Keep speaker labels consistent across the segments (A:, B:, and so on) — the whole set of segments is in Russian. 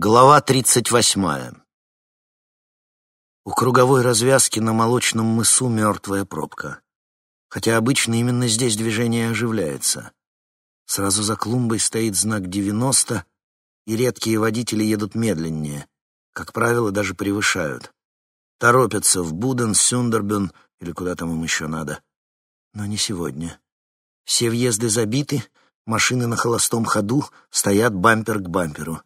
A: Глава тридцать восьмая. У круговой развязки на молочном мысу мертвая пробка. Хотя обычно именно здесь движение оживляется. Сразу за клумбой стоит знак девяносто, и редкие водители едут медленнее. Как правило, даже превышают. Торопятся в Буден, Сюндербюн или куда там им еще надо. Но не сегодня. Все въезды забиты, машины на холостом ходу стоят бампер к бамперу.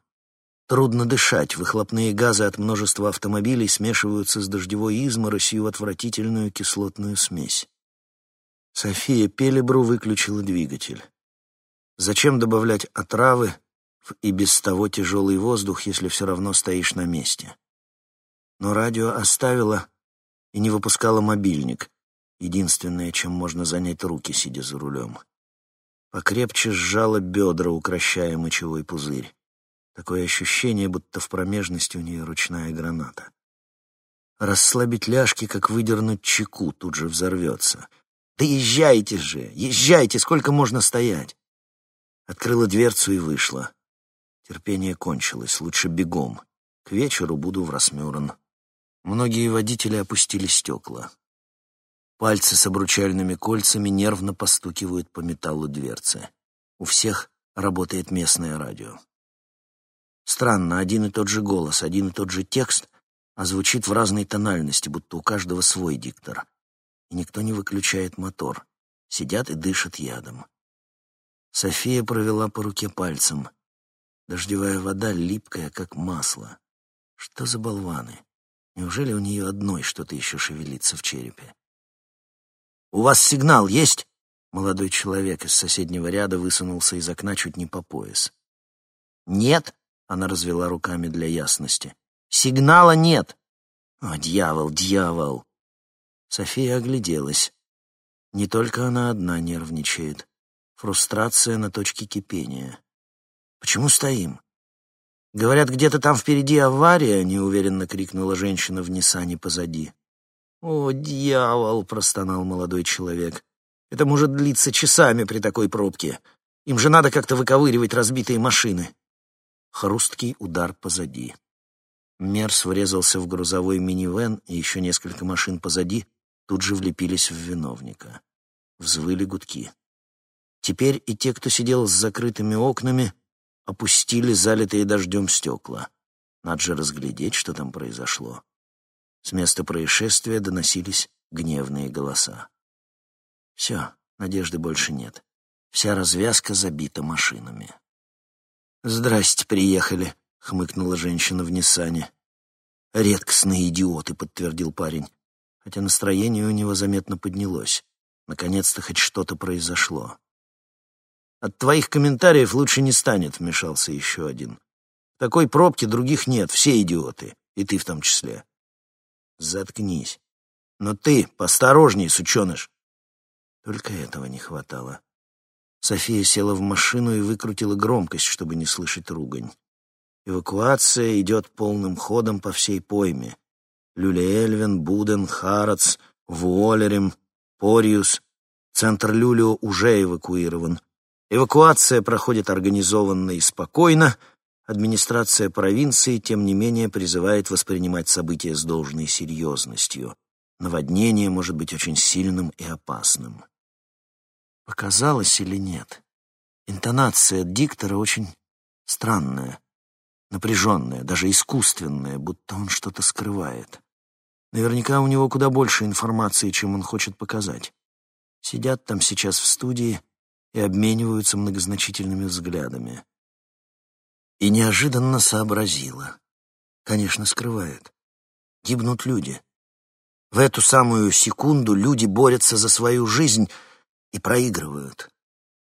A: Трудно дышать, выхлопные газы от множества автомобилей смешиваются с дождевой изморосью в отвратительную кислотную смесь. София Пелебру выключила двигатель. Зачем добавлять отравы в и без того тяжелый воздух, если все равно стоишь на месте? Но радио оставила и не выпускала мобильник, единственное, чем можно занять руки, сидя за рулем. Покрепче сжала бедра, укращая мочевой пузырь. Такое ощущение, будто в промежности у нее ручная граната. Расслабить ляжки, как выдернуть чеку, тут же взорвется. «Да езжайте же! Езжайте! Сколько можно стоять?» Открыла дверцу и вышла. Терпение кончилось, лучше бегом. К вечеру буду в Росмюрен. Многие водители опустили стекла. Пальцы с обручальными кольцами нервно постукивают по металлу дверцы. У всех работает местное радио. Странно, один и тот же голос, один и тот же текст, а звучит в разной тональности, будто у каждого свой диктор. И никто не выключает мотор. Сидят и дышат ядом. София провела по руке пальцем. Дождевая вода липкая, как масло. Что за болваны? Неужели у нее одной что-то еще шевелится в черепе? «У вас сигнал есть?» Молодой человек из соседнего ряда высунулся из окна чуть не по пояс. «Нет», она развела руками для ясности. «Сигнала нет!» «О, дьявол, дьявол!» София огляделась. Не только она одна нервничает. Фрустрация на точке кипения. «Почему стоим?» «Говорят, где-то там впереди авария», — неуверенно крикнула женщина в Ниссане позади. «О, дьявол!» — простонал молодой человек. «Это может длиться часами при такой пробке. Им же надо как-то выковыривать разбитые машины». Хрусткий удар позади. Мерс врезался в грузовой минивэн, и еще несколько машин позади тут же влепились в виновника. Взвыли гудки. Теперь и те, кто сидел с закрытыми окнами, опустили залитые дождем стекла. Надо же разглядеть, что там произошло. С места происшествия доносились гневные голоса. Все, надежды больше нет. Вся развязка забита машинами. «Здрасте, приехали», — хмыкнула женщина в Ниссане. «Редкостные идиоты», — подтвердил парень, хотя настроение у него заметно поднялось. Наконец-то хоть что-то произошло. «От твоих комментариев лучше не станет», — вмешался еще один. «В такой пробки других нет, все идиоты, и ты в том числе». «Заткнись. Но ты поосторожней, сученыш». Только этого не хватало. София села в машину и выкрутила громкость, чтобы не слышать ругань. Эвакуация идет полным ходом по всей пойме. Люлиэльвен, Буден, Харац, Вуолерем, Пориус. Центр Люлио уже эвакуирован. Эвакуация проходит организованно и спокойно. Администрация провинции, тем не менее, призывает воспринимать события с должной серьезностью. Наводнение может быть очень сильным и опасным. Показалось или нет? Интонация диктора очень странная, напряженная, даже искусственная, будто он что-то скрывает. Наверняка у него куда больше информации, чем он хочет показать. Сидят там сейчас в студии и обмениваются многозначительными взглядами. И неожиданно сообразила. Конечно, скрывает. Гибнут люди. В эту самую секунду люди борются за свою жизнь — и проигрывают.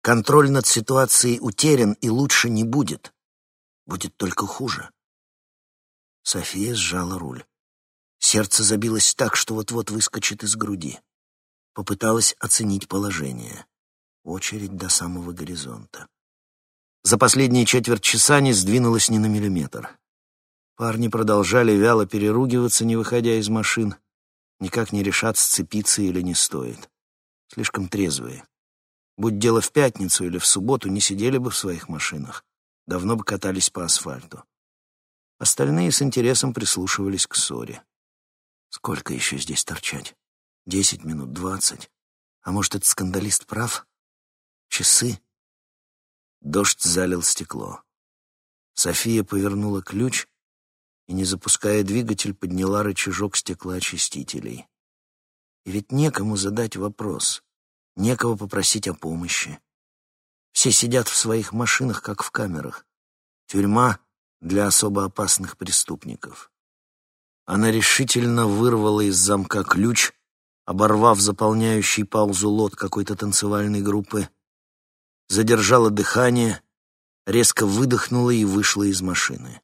A: Контроль над ситуацией утерян и лучше не будет. Будет только хуже. София сжала руль. Сердце забилось так, что вот-вот выскочит из груди. Попыталась оценить положение. Очередь до самого горизонта. За последние четверть часа не сдвинулась ни на миллиметр. Парни продолжали вяло переругиваться, не выходя из машин. Никак не решат, сцепиться или не стоит слишком трезвые. Будь дело в пятницу или в субботу, не сидели бы в своих машинах, давно бы катались по асфальту. Остальные с интересом прислушивались к ссоре. Сколько еще здесь торчать? Десять минут, двадцать? А может, этот скандалист прав? Часы? Дождь залил стекло. София повернула ключ и, не запуская двигатель, подняла рычажок стеклоочистителей. И ведь некому задать вопрос, некого попросить о помощи. Все сидят в своих машинах, как в камерах. Тюрьма для особо опасных преступников. Она решительно вырвала из замка ключ, оборвав заполняющий паузу лот какой-то танцевальной группы, задержала дыхание, резко выдохнула и вышла из машины.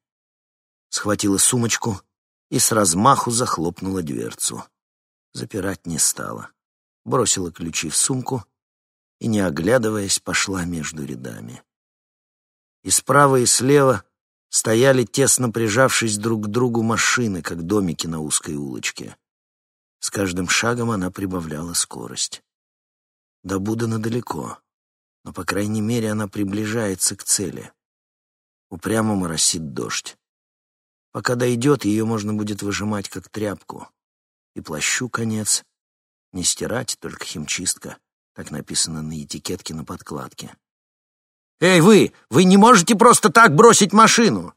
A: Схватила сумочку и с размаху захлопнула дверцу. Запирать не стала. Бросила ключи в сумку и, не оглядываясь, пошла между рядами. И справа, и слева стояли, тесно прижавшись друг к другу, машины, как домики на узкой улочке. С каждым шагом она прибавляла скорость. До Будана далеко, но, по крайней мере, она приближается к цели. Упрямо моросит дождь. Пока дойдет, ее можно будет выжимать, как тряпку. И плащу конец. Не стирать, только химчистка. Так написано на этикетке на подкладке. «Эй, вы! Вы не можете просто так бросить машину!»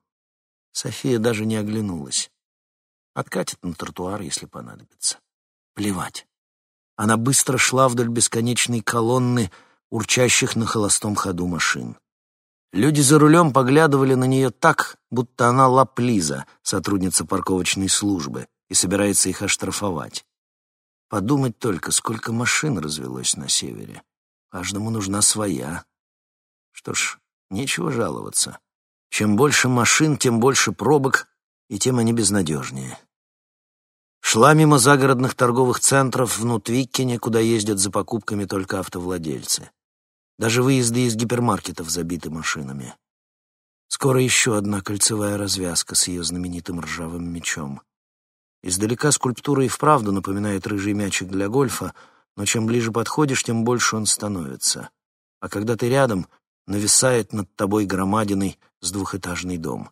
A: София даже не оглянулась. Откатит на тротуар, если понадобится. Плевать. Она быстро шла вдоль бесконечной колонны урчащих на холостом ходу машин. Люди за рулем поглядывали на нее так, будто она лаплиза, сотрудница парковочной службы, и собирается их оштрафовать. Подумать только, сколько машин развелось на севере. Каждому нужна своя. Что ж, нечего жаловаться. Чем больше машин, тем больше пробок, и тем они безнадежнее. Шла мимо загородных торговых центров в Нутвиккене, куда ездят за покупками только автовладельцы. Даже выезды из гипермаркетов забиты машинами. Скоро еще одна кольцевая развязка с ее знаменитым ржавым мечом. Издалека скульптура и вправду напоминает рыжий мячик для гольфа, но чем ближе подходишь, тем больше он становится. А когда ты рядом, нависает над тобой громадиной с двухэтажный дом.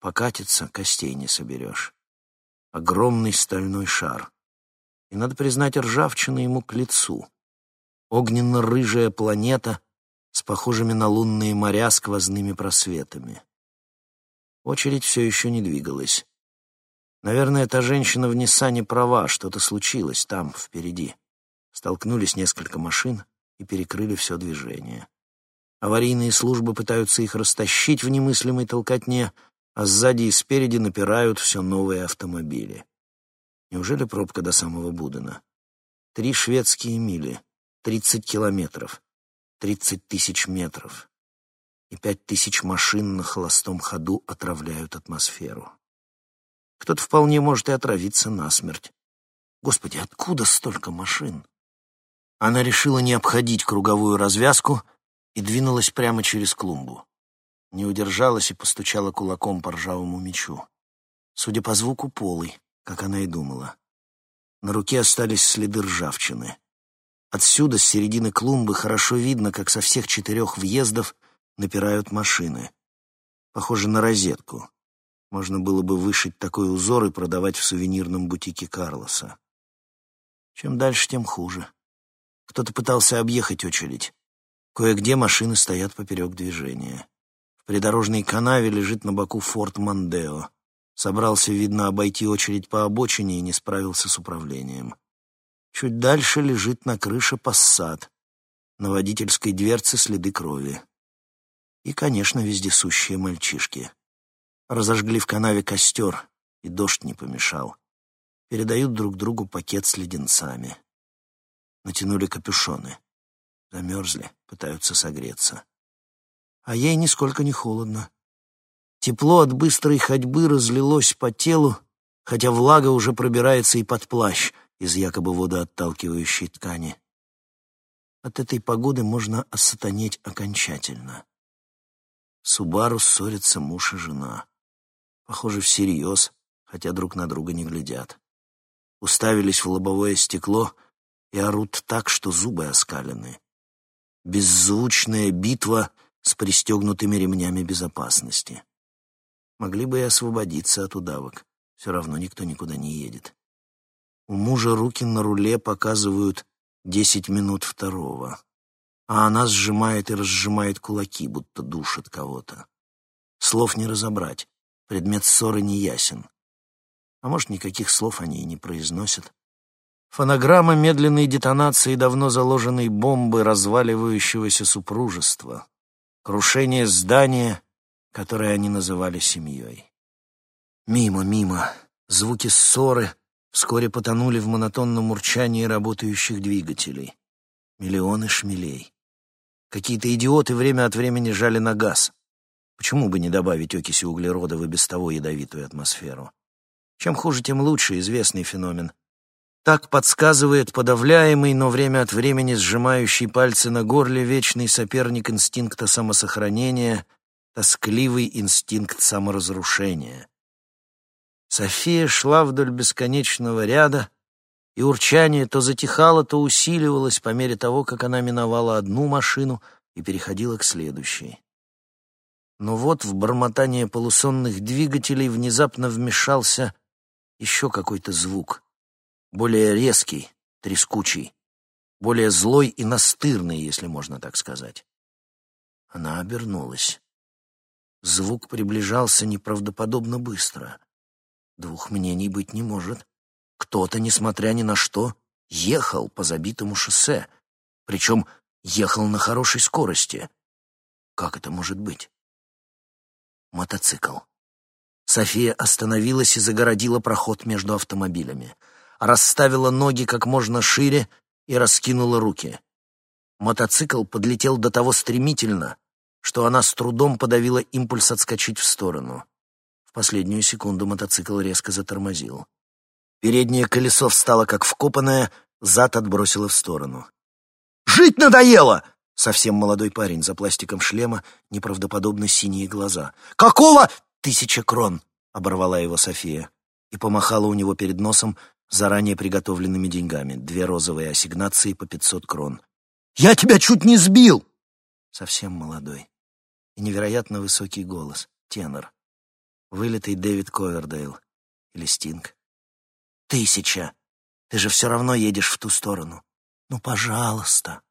A: Покатиться, костей не соберешь. Огромный стальной шар. И, надо признать, ржавчина ему к лицу. Огненно-рыжая планета с похожими на лунные моря сквозными просветами. Очередь все еще не двигалась. Наверное, эта женщина в Ниссане права, что-то случилось там, впереди. Столкнулись несколько машин и перекрыли все движение. Аварийные службы пытаются их растащить в немыслимой толкотне, а сзади и спереди напирают все новые автомобили. Неужели пробка до самого Будена? Три шведские мили, тридцать километров, тридцать тысяч метров. И пять тысяч машин на холостом ходу отравляют атмосферу. Кто-то вполне может и отравиться насмерть. Господи, откуда столько машин? Она решила не обходить круговую развязку и двинулась прямо через клумбу. Не удержалась и постучала кулаком по ржавому мечу. Судя по звуку, полый, как она и думала. На руке остались следы ржавчины. Отсюда, с середины клумбы, хорошо видно, как со всех четырех въездов напирают машины. Похоже на розетку. Можно было бы вышить такой узор и продавать в сувенирном бутике Карлоса. Чем дальше, тем хуже. Кто-то пытался объехать очередь. Кое-где машины стоят поперек движения. В придорожной канаве лежит на боку форт Мандео. Собрался, видно, обойти очередь по обочине и не справился с управлением. Чуть дальше лежит на крыше пассат. На водительской дверце следы крови. И, конечно, вездесущие мальчишки. Разожгли в канаве костер, и дождь не помешал. Передают друг другу пакет с леденцами. Натянули капюшоны. Замерзли, пытаются согреться. А ей нисколько не холодно. Тепло от быстрой ходьбы разлилось по телу, хотя влага уже пробирается и под плащ из якобы водоотталкивающей ткани. От этой погоды можно осатанеть окончательно. Субару ссорятся муж и жена. Похоже, всерьез, хотя друг на друга не глядят. Уставились в лобовое стекло и орут так, что зубы оскалены. Беззвучная битва с пристегнутыми ремнями безопасности. Могли бы и освободиться от удавок. Все равно никто никуда не едет. У мужа руки на руле показывают десять минут второго, а она сжимает и разжимает кулаки, будто душит кого-то. Слов не разобрать, предмет ссоры не ясен. А может, никаких слов они и не произносят. Фонограмма медленной детонации давно заложенной бомбы разваливающегося супружества. Крушение здания, которое они называли семьей. Мимо, мимо. Звуки ссоры вскоре потонули в монотонном урчании работающих двигателей. Миллионы шмелей. Какие-то идиоты время от времени жали на газ. Почему бы не добавить окиси углерода в и без того ядовитую атмосферу? Чем хуже, тем лучше, известный феномен — так подсказывает подавляемый, но время от времени сжимающий пальцы на горле вечный соперник инстинкта самосохранения, тоскливый инстинкт саморазрушения. София шла вдоль бесконечного ряда, и урчание то затихало, то усиливалось по мере того, как она миновала одну машину и переходила к следующей. Но вот в бормотание полусонных двигателей внезапно вмешался еще какой-то звук — более резкий, трескучий, более злой и настырный, если можно так сказать. Она обернулась. Звук приближался неправдоподобно быстро. Двух мнений быть не может. Кто-то, несмотря ни на что, ехал по забитому шоссе, причем ехал на хорошей скорости. Как это может быть? Мотоцикл. София остановилась и загородила проход между автомобилями расставила ноги как можно шире и раскинула руки. Мотоцикл подлетел до того стремительно, что она с трудом подавила импульс отскочить в сторону. В последнюю секунду мотоцикл резко затормозил. Переднее колесо встало как вкопанное, зад отбросило в сторону. «Жить надоело!» Совсем молодой парень за пластиком шлема, неправдоподобно синие глаза. «Какого?» «Тысяча крон!» — оборвала его София и помахала у него перед носом заранее приготовленными деньгами, две розовые ассигнации по пятьсот крон. «Я тебя чуть не сбил!» Совсем молодой. И невероятно высокий голос, тенор. Вылитый Дэвид Ковердейл. Или Стинг. «Тысяча! Ты же все равно едешь в ту сторону. Ну, пожалуйста!»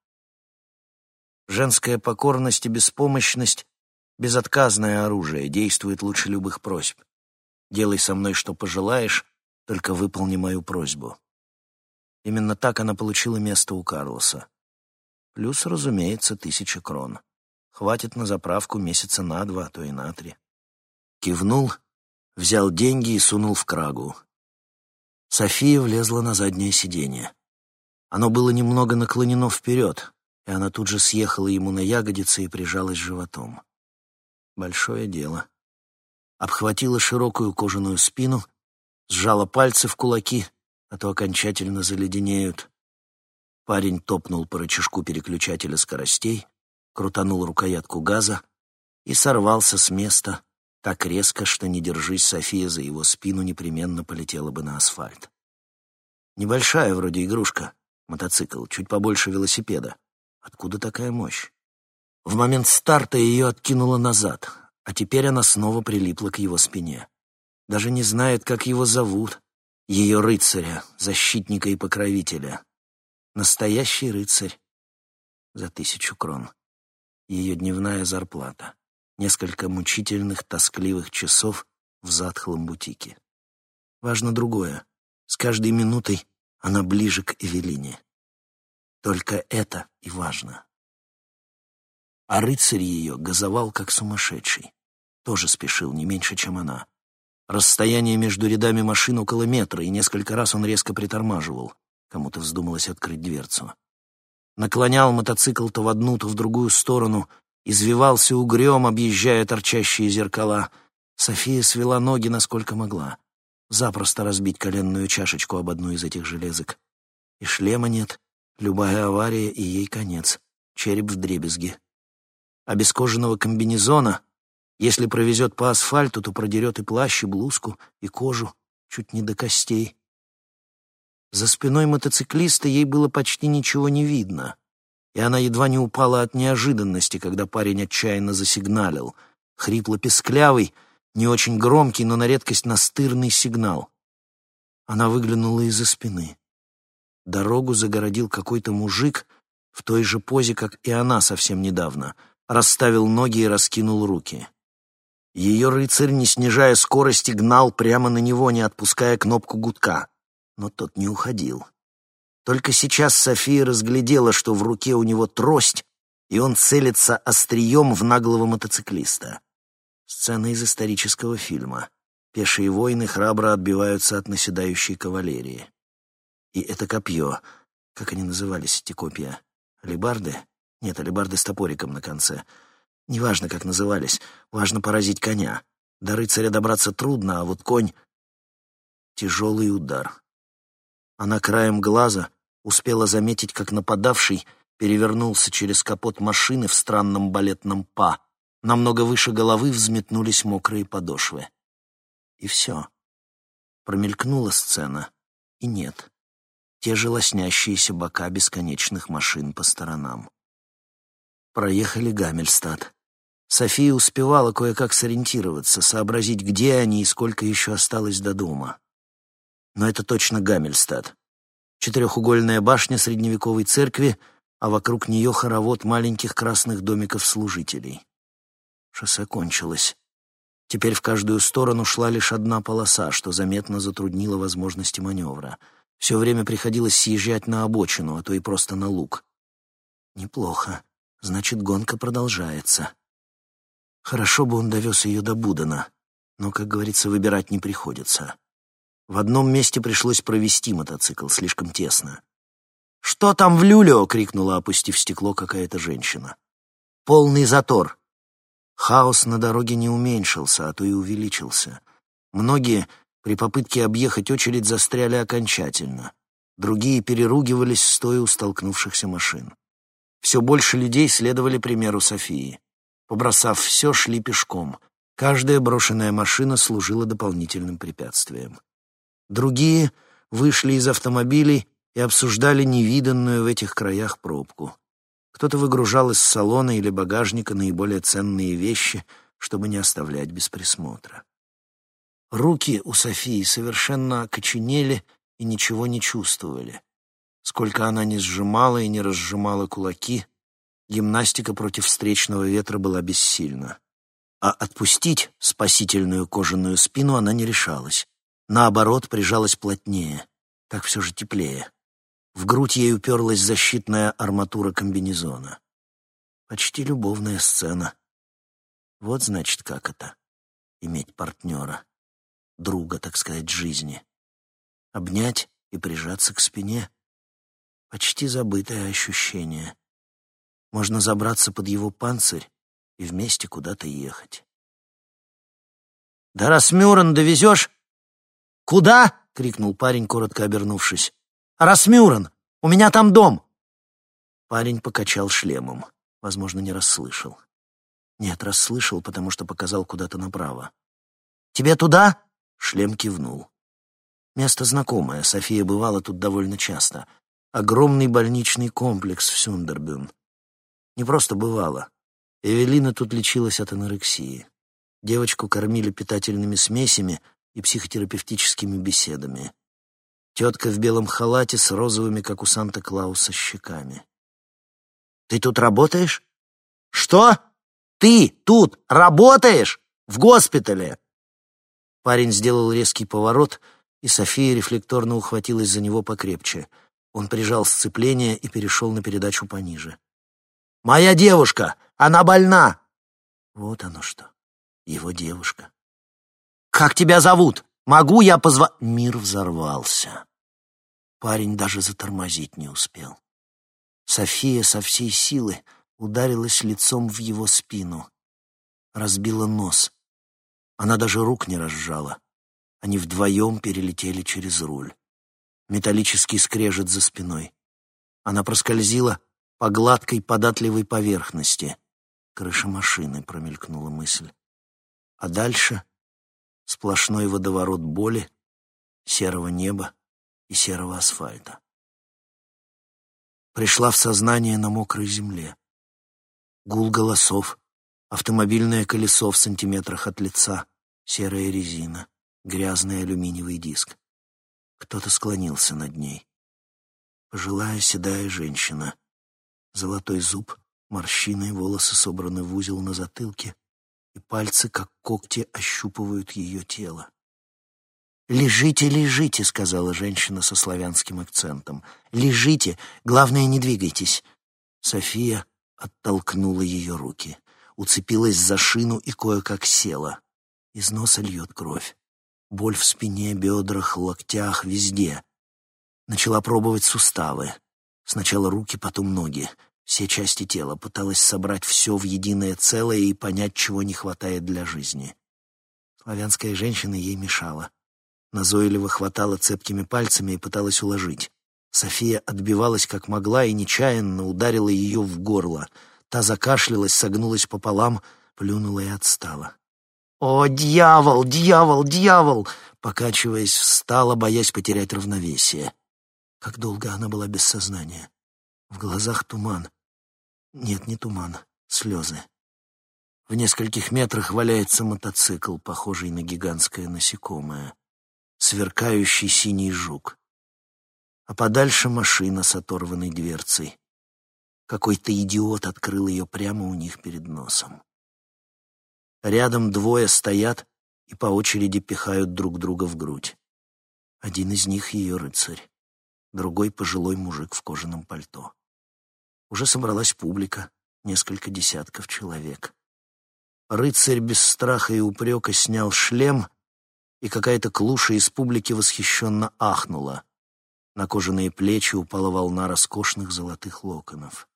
A: Женская покорность и беспомощность — безотказное оружие, действует лучше любых просьб. «Делай со мной, что пожелаешь, только выполни мою просьбу. Именно так она получила место у Карлоса. Плюс, разумеется, тысяча крон. Хватит на заправку месяца на два, а то и на три. Кивнул, взял деньги и сунул в крагу. София влезла на заднее сиденье. Оно было немного наклонено вперед, и она тут же съехала ему на ягодицы и прижалась животом. Большое дело. Обхватила широкую кожаную спину сжала пальцы в кулаки, а то окончательно заледенеют. Парень топнул по рычажку переключателя скоростей, крутанул рукоятку газа и сорвался с места так резко, что, не держись София за его спину, непременно полетела бы на асфальт. Небольшая вроде игрушка, мотоцикл, чуть побольше велосипеда. Откуда такая мощь? В момент старта ее откинуло назад, а теперь она снова прилипла к его спине даже не знает, как его зовут, ее рыцаря, защитника и покровителя. Настоящий рыцарь за тысячу крон. Ее дневная зарплата. Несколько мучительных, тоскливых часов в затхлом бутике. Важно другое. С каждой минутой она ближе к Эвелине. Только это и важно. А рыцарь ее газовал как сумасшедший. Тоже спешил не меньше, чем она. Расстояние между рядами машин около метра, и несколько раз он резко притормаживал. Кому-то вздумалось открыть дверцу. Наклонял мотоцикл то в одну, то в другую сторону, извивался угрём, объезжая торчащие зеркала. София свела ноги, насколько могла. Запросто разбить коленную чашечку об одну из этих железок. И шлема нет, любая авария, и ей конец. Череп в дребезги. Без кожаного комбинезона если провезет по асфальту, то продерет и плащ, и блузку, и кожу, чуть не до костей. За спиной мотоциклиста ей было почти ничего не видно, и она едва не упала от неожиданности, когда парень отчаянно засигналил. Хрипло-песклявый, Не очень громкий, но на редкость настырный сигнал. Она выглянула из-за спины. Дорогу загородил какой-то мужик в той же позе, как и она совсем недавно. Расставил ноги и раскинул руки. Ее рыцарь, не снижая скорости, гнал прямо на него, не отпуская кнопку гудка. Но тот не уходил. Только сейчас София разглядела, что в руке у него трость, и он целится острием в наглого мотоциклиста. Сцена из исторического фильма. Пешие воины храбро отбиваются от наседающей кавалерии. И это копье. Как они назывались, эти копья? Алибарды? Нет, алибарды с топориком на конце — Неважно, как назывались, важно поразить коня. До рыцаря добраться трудно, а вот конь... Тяжелый удар. Она краем глаза успела заметить, как нападавший перевернулся через капот машины в странном балетном па. Намного выше головы взметнулись мокрые подошвы. И все. Промелькнула сцена, и нет. Те же лоснящиеся бока бесконечных машин по сторонам. Проехали Гамельстад. София успевала кое-как сориентироваться, сообразить, где они и сколько еще осталось до дома. Но это точно Гамельстад. Четырехугольная башня средневековой церкви, а вокруг нее хоровод маленьких красных домиков служителей. Шоссе кончилось. Теперь в каждую сторону шла лишь одна полоса, что заметно затруднило возможности маневра. Все время приходилось съезжать на обочину, а то и просто на луг. Неплохо. Значит, гонка продолжается. Хорошо бы он довез ее до Будана, но, как говорится, выбирать не приходится. В одном месте пришлось провести мотоцикл, слишком тесно. «Что там в люлю?» — крикнула, опустив стекло, какая-то женщина. «Полный затор». Хаос на дороге не уменьшился, а то и увеличился. Многие при попытке объехать очередь застряли окончательно. Другие переругивались, стоя у столкнувшихся машин. Все больше людей следовали примеру Софии. Побросав все, шли пешком. Каждая брошенная машина служила дополнительным препятствием. Другие вышли из автомобилей и обсуждали невиданную в этих краях пробку. Кто-то выгружал из салона или багажника наиболее ценные вещи, чтобы не оставлять без присмотра. Руки у Софии совершенно окоченели и ничего не чувствовали. Сколько она не сжимала и не разжимала кулаки, гимнастика против встречного ветра была бессильна. А отпустить спасительную кожаную спину она не решалась. Наоборот, прижалась плотнее. Так все же теплее. В грудь ей уперлась защитная арматура комбинезона. Почти любовная сцена. Вот, значит, как это — иметь партнера, друга, так сказать, жизни. Обнять и прижаться к спине — Почти забытое ощущение. Можно забраться под его панцирь и вместе куда-то ехать. «Да Расмюрен довезешь?» «Куда?» — крикнул парень, коротко обернувшись. «Расмюрен! У меня там дом!» Парень покачал шлемом. Возможно, не расслышал. Нет, расслышал, потому что показал куда-то направо. «Тебе туда?» — шлем кивнул. Место знакомое, София бывала тут довольно часто огромный больничный комплекс в Сюндербюн. Не просто бывало. Эвелина тут лечилась от анорексии. Девочку кормили питательными смесями и психотерапевтическими беседами. Тетка в белом халате с розовыми, как у Санта-Клауса, щеками. «Ты тут работаешь?» «Что? Ты тут работаешь? В госпитале?» Парень сделал резкий поворот, и София рефлекторно ухватилась за него покрепче — он прижал сцепление и перешел на передачу пониже. «Моя девушка! Она больна!» Вот оно что. Его девушка. «Как тебя зовут? Могу я позва...» Мир взорвался. Парень даже затормозить не успел. София со всей силы ударилась лицом в его спину. Разбила нос. Она даже рук не разжала. Они вдвоем перелетели через руль металлический скрежет за спиной. Она проскользила по гладкой податливой поверхности. Крыша машины, промелькнула мысль. А дальше сплошной водоворот боли, серого неба и серого асфальта. Пришла в сознание на мокрой земле. Гул голосов, автомобильное колесо в сантиметрах от лица, серая резина, грязный алюминиевый диск. Кто-то склонился над ней. Пожилая седая женщина. Золотой зуб, морщины, волосы собраны в узел на затылке, и пальцы, как когти, ощупывают ее тело. «Лежите, лежите», — сказала женщина со славянским акцентом. «Лежите, главное, не двигайтесь». София оттолкнула ее руки, уцепилась за шину и кое-как села. Из носа льет кровь. Боль в спине, бедрах, локтях, везде. Начала пробовать суставы. Сначала руки, потом ноги. Все части тела. Пыталась собрать все в единое целое и понять, чего не хватает для жизни. Славянская женщина ей мешала. Назойливо хватала цепкими пальцами и пыталась уложить. София отбивалась как могла и нечаянно ударила ее в горло. Та закашлялась, согнулась пополам, плюнула и отстала. «О, дьявол, дьявол, дьявол!» Покачиваясь, встала, боясь потерять равновесие. Как долго она была без сознания. В глазах туман. Нет, не туман, слезы. В нескольких метрах валяется мотоцикл, похожий на гигантское насекомое. Сверкающий синий жук. А подальше машина с оторванной дверцей. Какой-то идиот открыл ее прямо у них перед носом. Рядом двое стоят и по очереди пихают друг друга в грудь. Один из них — ее рыцарь, другой — пожилой мужик в кожаном пальто. Уже собралась публика, несколько десятков человек. Рыцарь без страха и упрека снял шлем, и какая-то клуша из публики восхищенно ахнула. На кожаные плечи упала волна роскошных золотых локонов.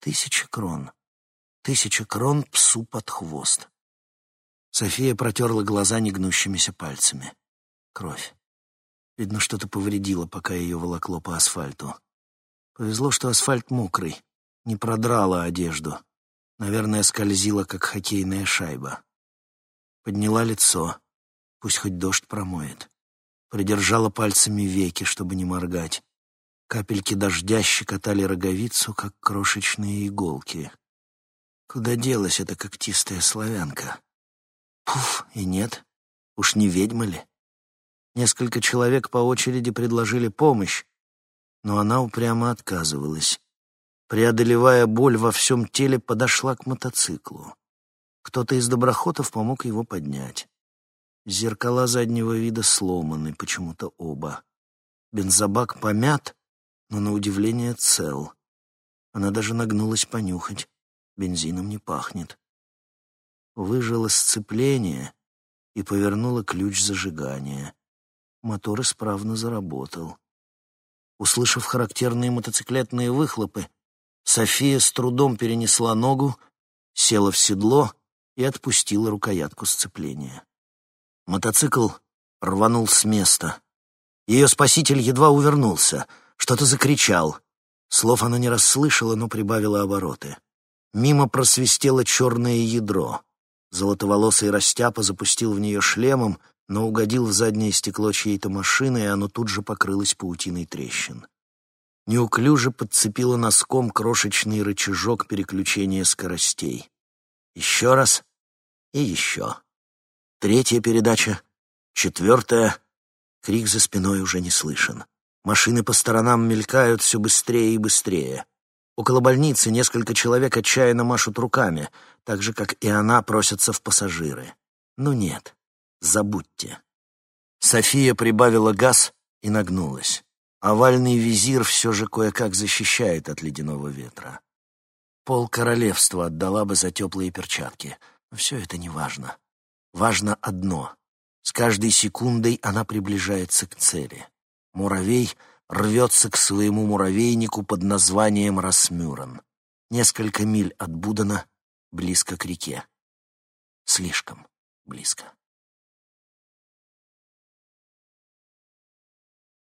A: Тысяча крон. Тысяча крон псу под хвост. София протерла глаза негнущимися пальцами. Кровь. Видно, что-то повредило, пока ее волокло по асфальту. Повезло, что асфальт мокрый, не продрала одежду. Наверное, скользила, как хоккейная шайба. Подняла лицо, пусть хоть дождь промоет. Придержала пальцами веки, чтобы не моргать. Капельки дождя щекотали роговицу, как крошечные иголки. Куда делась эта когтистая славянка? Пуф, и нет. Уж не ведьма ли? Несколько человек по очереди предложили помощь, но она упрямо отказывалась. Преодолевая боль во всем теле, подошла к мотоциклу. Кто-то из доброхотов помог его поднять. Зеркала заднего вида сломаны, почему-то оба. Бензобак помят, но на удивление цел. Она даже нагнулась понюхать бензином не пахнет. Выжила сцепление и повернула ключ зажигания. Мотор исправно заработал. Услышав характерные мотоциклетные выхлопы, София с трудом перенесла ногу, села в седло и отпустила рукоятку сцепления. Мотоцикл рванул с места. Ее спаситель едва увернулся, что-то закричал. Слов она не расслышала, но прибавила обороты. Мимо просвистело черное ядро. Золотоволосый растяпа запустил в нее шлемом, но угодил в заднее стекло чьей-то машины, и оно тут же покрылось паутиной трещин. Неуклюже подцепила носком крошечный рычажок переключения скоростей. Еще раз и еще. Третья передача, четвертая. Крик за спиной уже не слышен. Машины по сторонам мелькают все быстрее и быстрее. Около больницы несколько человек отчаянно машут руками, так же, как и она просятся в пассажиры. Ну нет, забудьте. София прибавила газ и нагнулась. Овальный визир все же кое-как защищает от ледяного ветра. Пол королевства отдала бы за теплые перчатки. Но все это не важно. Важно одно. С каждой секундой она приближается к цели. Муравей рвется к своему муравейнику под названием Расмюрен. Несколько миль от Будана, близко к реке. Слишком близко.